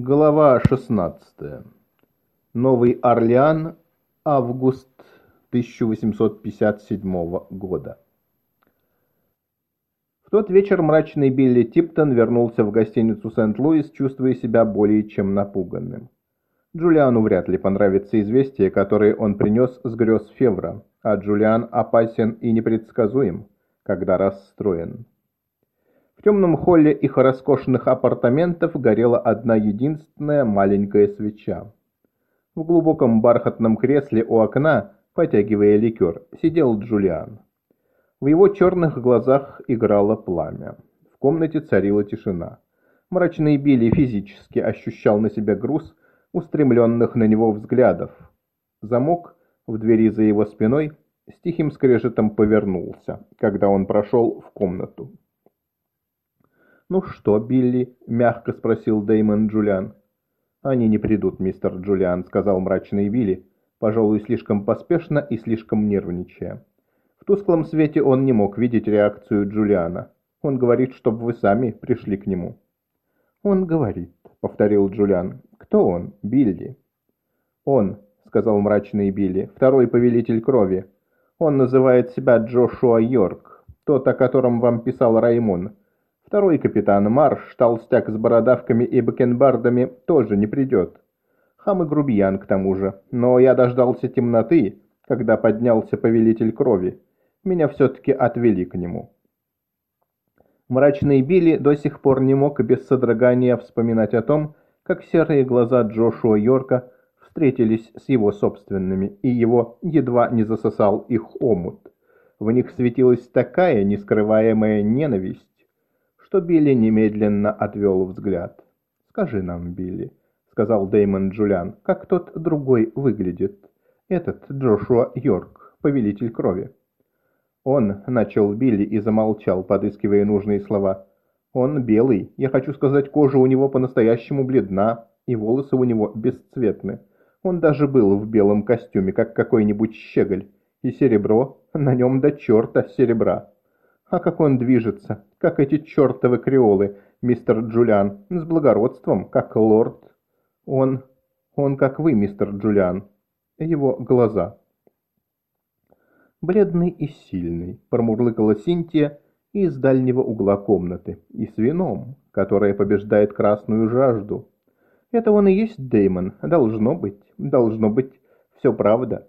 Глава 16. Новый Орлеан. Август 1857 года. В тот вечер мрачный Билли Типтон вернулся в гостиницу Сент-Луис, чувствуя себя более чем напуганным. Джулиану вряд ли понравится известие, которое он принес с грез Февра, а Джулиан опасен и непредсказуем, когда расстроен. В темном холле их роскошных апартаментов горела одна единственная маленькая свеча. В глубоком бархатном кресле у окна, потягивая ликер, сидел Джулиан. В его черных глазах играло пламя. В комнате царила тишина. Мрачный Билли физически ощущал на себя груз устремленных на него взглядов. Замок в двери за его спиной с тихим скрежетом повернулся, когда он прошел в комнату. «Ну что, Билли?» – мягко спросил Дэймон Джулиан. «Они не придут, мистер Джулиан», – сказал мрачный Билли, пожалуй, слишком поспешно и слишком нервничая. В тусклом свете он не мог видеть реакцию Джулиана. Он говорит, чтобы вы сами пришли к нему. «Он говорит», — повторил Джулиан. «Кто он? Билли?» «Он», — сказал мрачный Билли, — «второй повелитель крови. Он называет себя Джошуа Йорк, тот, о котором вам писал Раймон. Второй капитан Марш, толстяк с бородавками и бакенбардами, тоже не придет. Хам и грубиян к тому же. Но я дождался темноты, когда поднялся повелитель крови. Меня все-таки отвели к нему. Мрачный Билли до сих пор не мог без содрогания вспоминать о том, как серые глаза Джошуа Йорка встретились с его собственными, и его едва не засосал их омут. В них светилась такая нескрываемая ненависть, что Билли немедленно отвел взгляд. «Скажи нам, Билли», — сказал Дэймон Джулиан, — «как тот другой выглядит? Этот Джошуа Йорк, повелитель крови». «Он», — начал Билли и замолчал, подыскивая нужные слова. «Он белый. Я хочу сказать, кожа у него по-настоящему бледна, и волосы у него бесцветны. Он даже был в белом костюме, как какой-нибудь щеголь, и серебро, на нем до черта серебра». А как он движется, как эти чертовы креолы, мистер Джулиан, с благородством, как лорд. Он... он как вы, мистер Джулиан. Его глаза. Бледный и сильный, промурлыкала Синтия из дальнего угла комнаты, и с вином, которое побеждает красную жажду. Это он и есть Деймон, должно быть, должно быть, все правда.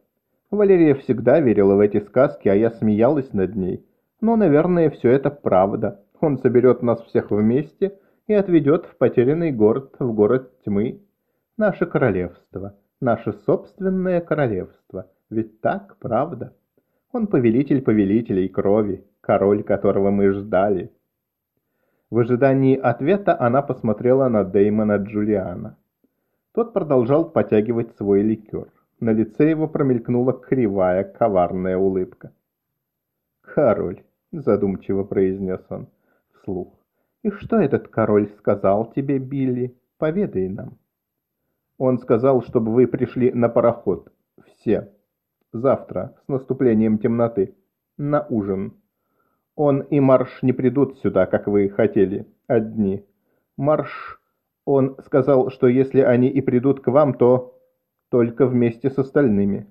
Валерия всегда верила в эти сказки, а я смеялась над ней. Но, наверное, все это правда. Он соберет нас всех вместе и отведет в потерянный город, в город тьмы. Наше королевство, наше собственное королевство. Ведь так, правда? Он повелитель повелителей крови, король, которого мы ждали. В ожидании ответа она посмотрела на Деймона Джулиана. Тот продолжал потягивать свой ликер. На лице его промелькнула кривая, коварная улыбка. «Король, — задумчиво произнес он вслух. «И что этот король сказал тебе, Билли? Поведай нам». «Он сказал, чтобы вы пришли на пароход. Все. Завтра, с наступлением темноты. На ужин. Он и Марш не придут сюда, как вы хотели, одни. Марш, он сказал, что если они и придут к вам, то только вместе с остальными».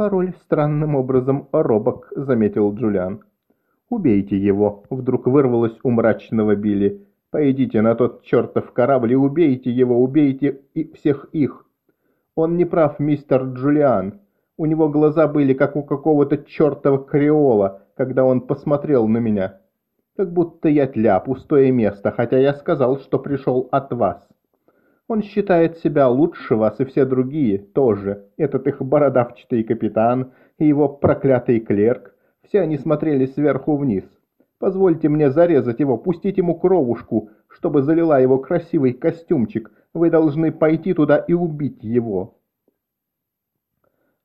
«Король странным образом робок», — заметил Джулиан. «Убейте его!» — вдруг вырвалось у мрачного Билли. «Пойдите на тот чертов корабль и убейте его, убейте и всех их!» «Он не прав, мистер Джулиан. У него глаза были, как у какого-то чертова креола, когда он посмотрел на меня. Как будто я тля, пустое место, хотя я сказал, что пришел от вас. Он считает себя лучше вас, и все другие тоже. Этот их бородавчатый капитан и его проклятый клерк. Все они смотрели сверху вниз. Позвольте мне зарезать его, пустить ему кровушку, чтобы залила его красивый костюмчик. Вы должны пойти туда и убить его.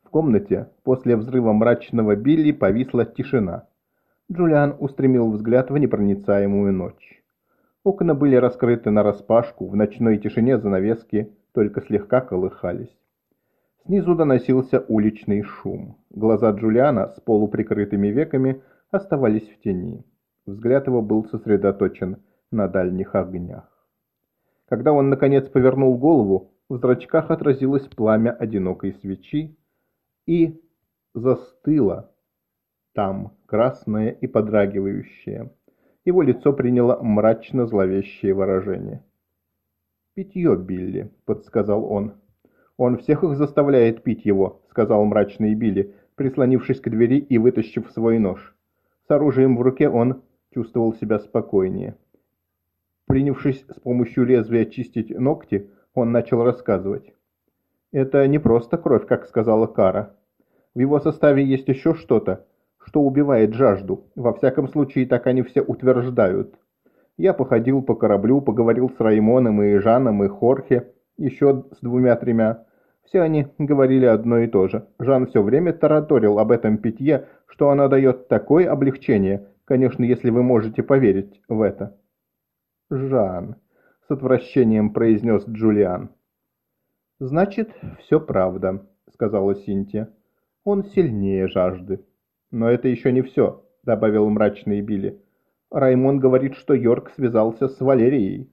В комнате после взрыва мрачного Билли повисла тишина. Джулиан устремил взгляд в непроницаемую ночь. Окна были раскрыты нараспашку, в ночной тишине занавески только слегка колыхались. Снизу доносился уличный шум. Глаза Джулиана с полуприкрытыми веками оставались в тени. Взгляд его был сосредоточен на дальних огнях. Когда он, наконец, повернул голову, в зрачках отразилось пламя одинокой свечи и застыло там, красное и подрагивающее. Его лицо приняло мрачно-зловещее выражение. «Питье, Билли», — подсказал он. «Он всех их заставляет пить его», — сказал мрачный Билли, прислонившись к двери и вытащив свой нож. С оружием в руке он чувствовал себя спокойнее. Принявшись с помощью лезвия чистить ногти, он начал рассказывать. «Это не просто кровь, как сказала Кара. В его составе есть еще что-то, что убивает жажду. Во всяком случае, так они все утверждают. Я походил по кораблю, поговорил с Раймоном и Жаном и Хорхе, еще с двумя-тремя. Все они говорили одно и то же. Жан все время тараторил об этом питье, что оно дает такое облегчение, конечно, если вы можете поверить в это. «Жан», — с отвращением произнес Джулиан. «Значит, все правда», — сказала Синтия. «Он сильнее жажды». «Но это еще не все», — добавил мрачный Билли. «Раймон говорит, что Йорк связался с Валерией».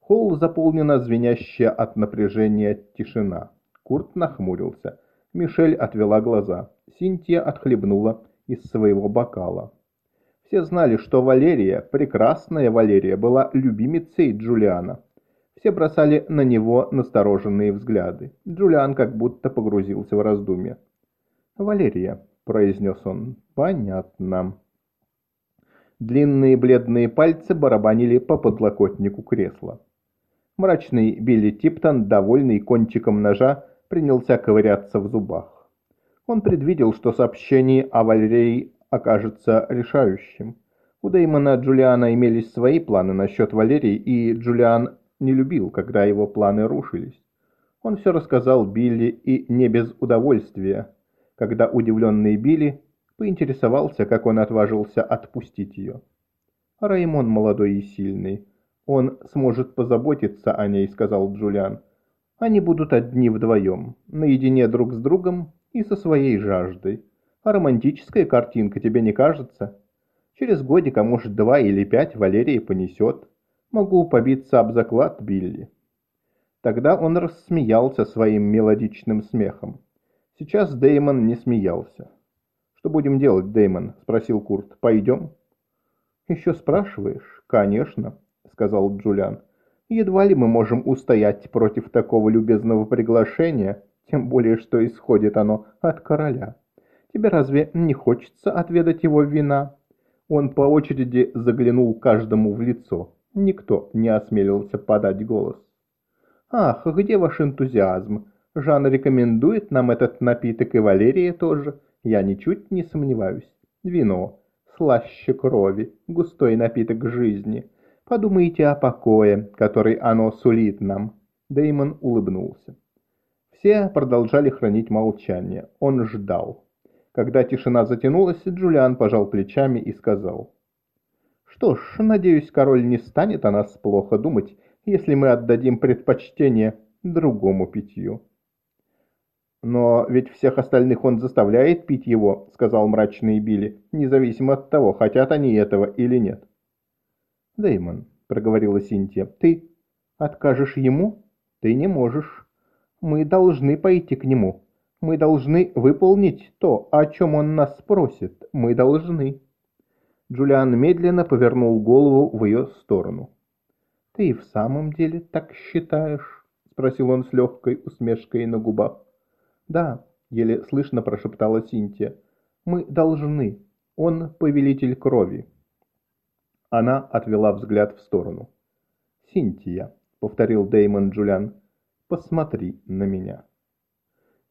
Холл заполнена звенящая от напряжения тишина. Курт нахмурился. Мишель отвела глаза. Синтия отхлебнула из своего бокала. Все знали, что Валерия, прекрасная Валерия, была любимицей Джулиана. Все бросали на него настороженные взгляды. Джулиан как будто погрузился в раздумье. «Валерия», — произнес он, — «понятно». Длинные бледные пальцы барабанили по подлокотнику кресла. Мрачный Билли Типтон, довольный кончиком ножа, принялся ковыряться в зубах. Он предвидел, что сообщение о Валерии окажется решающим. У Дэймона Джулиана имелись свои планы насчет Валерии, и Джулиан не любил, когда его планы рушились. Он все рассказал Билли и не без удовольствия, когда удивленный Билли поинтересовался, как он отважился отпустить ее. Раймон молодой и сильный. Он сможет позаботиться о ней, сказал Джулиан. Они будут одни вдвоем, наедине друг с другом и со своей жаждой. А романтическая картинка тебе не кажется? Через годик, а может два или пять, Валерия понесет. Могу побиться об заклад, Билли. Тогда он рассмеялся своим мелодичным смехом. Сейчас Деймон не смеялся. «Что будем делать, Деймон?» – спросил Курт. «Пойдем?» «Еще спрашиваешь?» «Конечно», – сказал Джулиан. «Едва ли мы можем устоять против такого любезного приглашения, тем более, что исходит оно от короля». Тебе разве не хочется отведать его вина?» Он по очереди заглянул каждому в лицо. Никто не осмелился подать голос. «Ах, где ваш энтузиазм? Жан рекомендует нам этот напиток и Валерия тоже. Я ничуть не сомневаюсь. Вино, слаще крови, густой напиток жизни. Подумайте о покое, который оно сулит нам». Деймон улыбнулся. Все продолжали хранить молчание. Он ждал. Когда тишина затянулась, Джулиан пожал плечами и сказал. «Что ж, надеюсь, король не станет о нас плохо думать, если мы отдадим предпочтение другому питью». «Но ведь всех остальных он заставляет пить его», — сказал мрачный Билли, независимо от того, хотят они этого или нет. «Дэймон», — проговорила Синтия, — «ты откажешь ему? Ты не можешь. Мы должны пойти к нему. Мы должны выполнить то, о чем он нас спросит. Мы должны. Джулиан медленно повернул голову в ее сторону. «Ты и в самом деле так считаешь?» — спросил он с легкой усмешкой на губах. «Да», — еле слышно прошептала Синтия. «Мы должны. Он повелитель крови». Она отвела взгляд в сторону. «Синтия», — повторил Деймон Джулиан, — «посмотри на меня».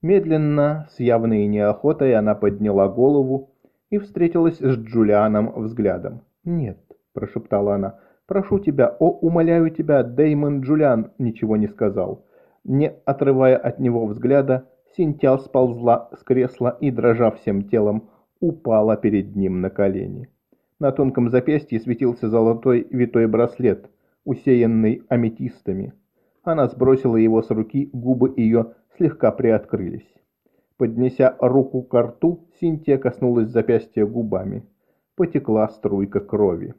Медленно, с явной неохотой, она подняла голову и встретилась с Джулианом взглядом. «Нет», – прошептала она, – «прошу тебя, о, умоляю тебя, Деймон Джулиан ничего не сказал». Не отрывая от него взгляда, Синтия сползла с кресла и, дрожа всем телом, упала перед ним на колени. На тонком запястье светился золотой витой браслет, усеянный аметистами. Она сбросила его с руки, губы ее слегка приоткрылись. Поднеся руку к рту, Синтия коснулась запястья губами. Потекла струйка крови.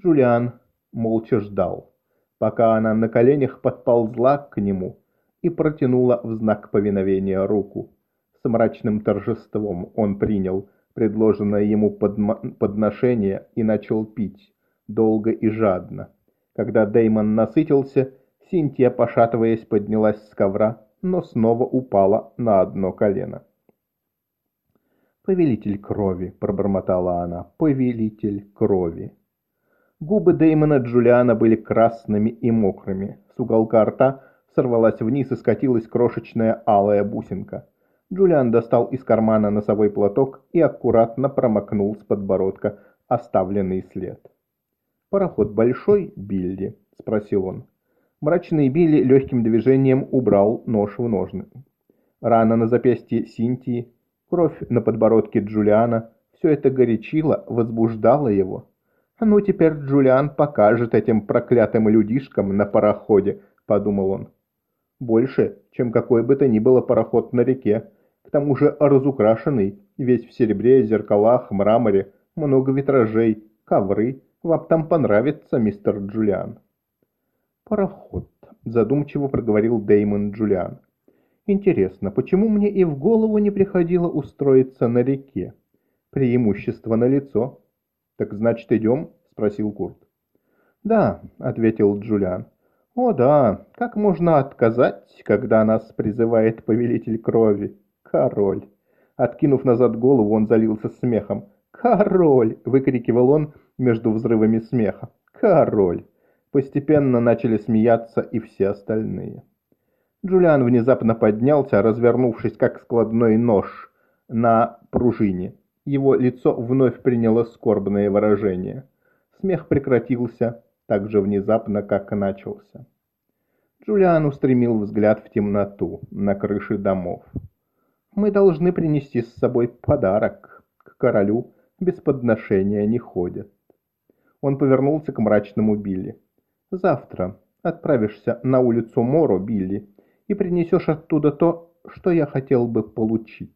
Джулиан молча ждал. пока она на коленях подползла к нему и протянула в знак повиновения руку. С мрачным торжеством он принял предложенное ему подношение и начал пить, долго и жадно. Когда Деймон насытился, Синтия, пошатываясь, поднялась с ковра, но снова упала на одно колено. «Повелитель крови», — пробормотала она, — «повелитель крови». Губы Дэймона Джулиана были красными и мокрыми. С уголка рта сорвалась вниз и скатилась крошечная алая бусинка. Джулиан достал из кармана носовой платок и аккуратно промокнул с подбородка оставленный след. «Пароход большой, Билли?» – спросил он. Мрачный Билли легким движением убрал нож в ножны. Рана на запястье Синтии, кровь на подбородке Джулиана – все это горячило, возбуждало его. «Ну, теперь Джулиан покажет этим проклятым людишкам на пароходе», – подумал он. «Больше, чем какой бы то ни было пароход на реке, к тому же разукрашенный, весь в серебре, зеркалах, мраморе, много витражей, ковры. Вам там понравится, мистер Джулиан. Пароход, задумчиво проговорил Деймон Джулиан. Интересно, почему мне и в голову не приходило устроиться на реке? Преимущество на лицо. Так значит, идем? спросил Курт. Да, ответил Джулиан. О да, как можно отказать, когда нас призывает повелитель крови? «Король!» Откинув назад голову, он залился смехом. «Король!» – выкрикивал он между взрывами смеха. «Король!» Постепенно начали смеяться и все остальные. Джулиан внезапно поднялся, развернувшись как складной нож на пружине. Его лицо вновь приняло скорбное выражение. Смех прекратился так же внезапно, как и начался. Джулиан устремил взгляд в темноту, на крыши домов мы должны принести с собой подарок. К королю без подношения не ходят. Он повернулся к мрачному Билли. Завтра отправишься на улицу Моро, Билли, и принесешь оттуда то, что я хотел бы получить.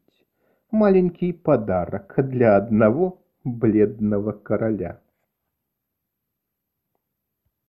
Маленький подарок для одного бледного короля.